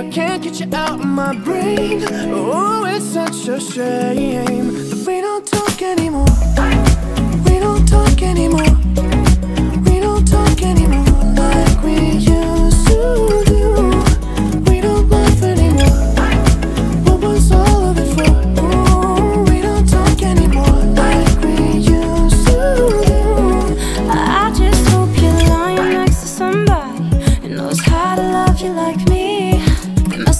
I can't get you out of my brain. Oh, it's such a shame that we don't talk anymore. We don't talk anymore. We don't talk anymore like we used to do. We don't laugh anymore. What was all of it for? Ooh, we don't talk anymore like we used to do. I just hope you're lying next to somebody who knows how to love you like me.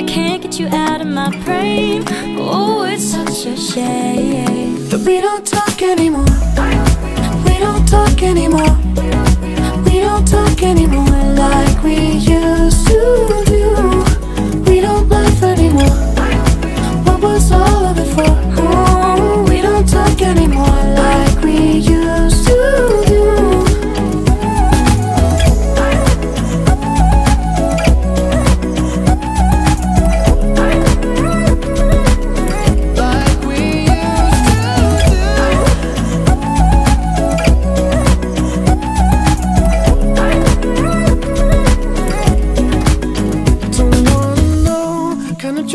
I can't get you out of my brain. Oh, it's such a shame. That we don't talk anymore. We don't talk anymore. We don't talk anymore like